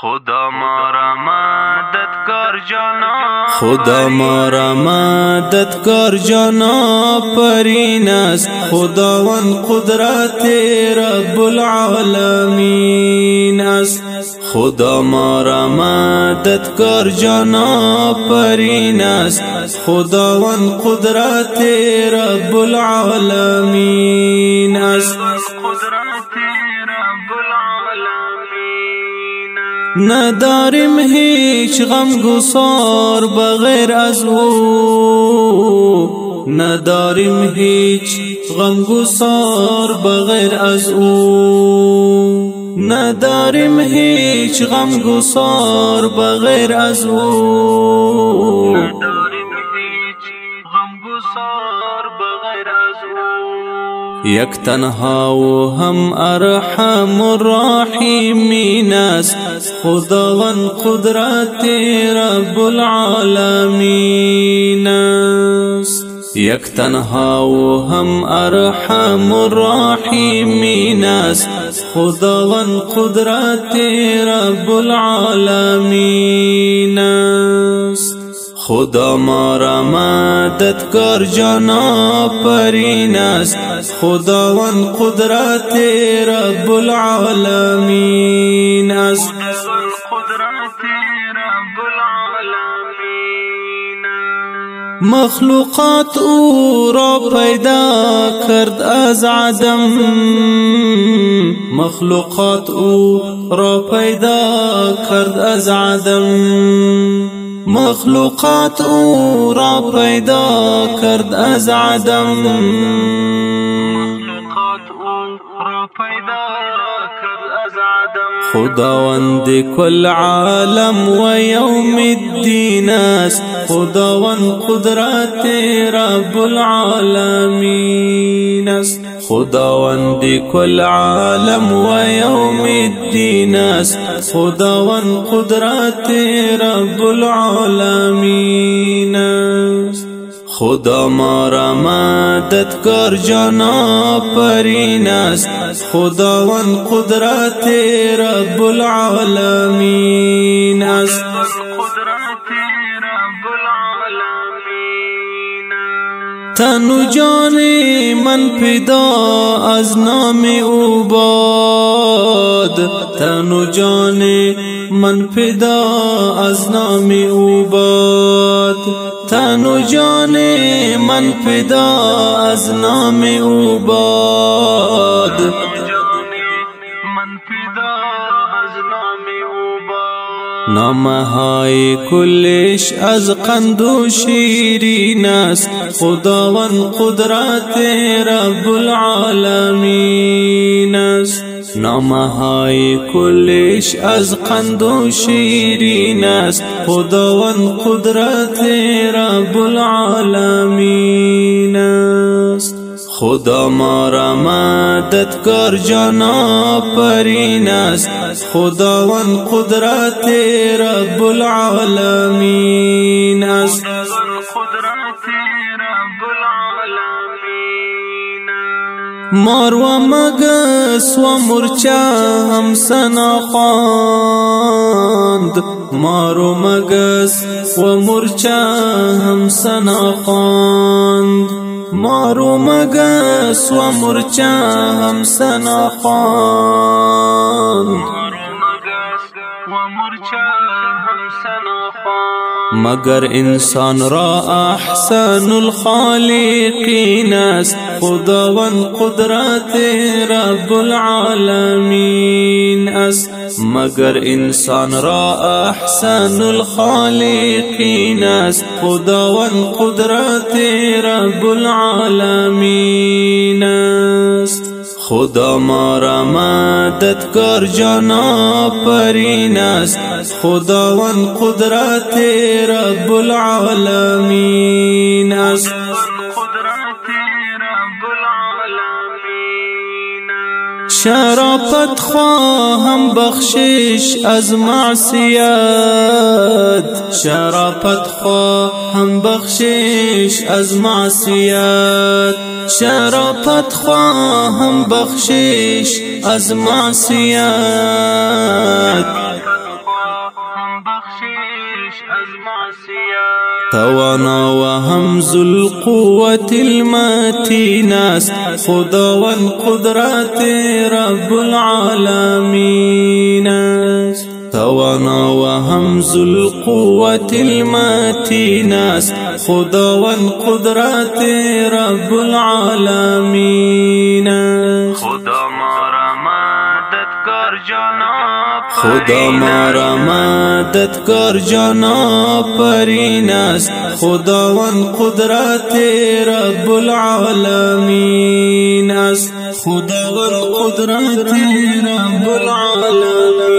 خدا مارا مدد کر جانا. خدا مارا مدد کر جانا پرینست خداوند قدرت رب العالمین است. خدا مارا مدد کر جانا پرینست خداوند قدرت رب العالمین است. نداریم هیچ غم گسار بغیر از او. نداریم هیچ غم گسار بغیر از او. نداریم هیچ غم گسار بغیر از او. یک تنها و هم أرحم الراحمین است خداوند قدرت رب العالمین است یک تنها و هم أرحم الراحمین است خداوند قدرت رب العالمین خدا ما را مددگار جان آفرین است. خداوند قدرت رب العالمین است. مخلوقات او را پیدا کرد از عدم. مخلوقات او را پیدا کرد از عدم. مخلوقات او را پیدا کرد از عدم. مخلوقات او را پیدا خداوند کل عالم ويوم الدين است. خداوند قدرت رب العالمين است. خداوند کل عالم ويوم الدين است خداوند قدرت رب العالمين. است خدا ما را مددگار جان آفرین است خداوند قدرت رب العالمین است تن و جان من پیدا از نام او باد. تن و جان من پیدا از نام او باد. تن و جان من پیدا از نام او باد. نامه های کلش از قند و شیرین است. خداوند قدرت رب العالمین است. نامه های کلش از قند و شیرین است. خداوند قدرت رب العالمین است. خدا ما را مددگار جان آفرین است خداوند قدرت رب العالمین است. مار و مگس و مورچه هم ثنا خوان. مار و مگس و مورچه هم ثنا خوان. مار و مگس و مورچه هم ثنا خوان. مار و مگس و مورچه مگر انسان را احسن الخالقین است. خداوند قدرت رب العالمین است. مگر انسان را احسن الخالقین است. خداوند قدرت رب العالمین است. خدا ما را مددگار جان آفرین است. خداوند قدرت رب العالمین است. شرافت خواهم بخشش از معصیت. شرافت خواهم بخشش از معصیت. شرافت خواهم بخشش از معصیت بخشش از معصیت. توانا و هم ذو القوة المتين است خداوند قدرت رب العالمین است توانا و هم ذو القوة المتين است خداوند قدرت رب العالمین است خدا ما را مددگار جان خدا ما را مددگار جان آفرین است. خداوند قدرت رب العالمین است. خداوند قدرت رب العالمین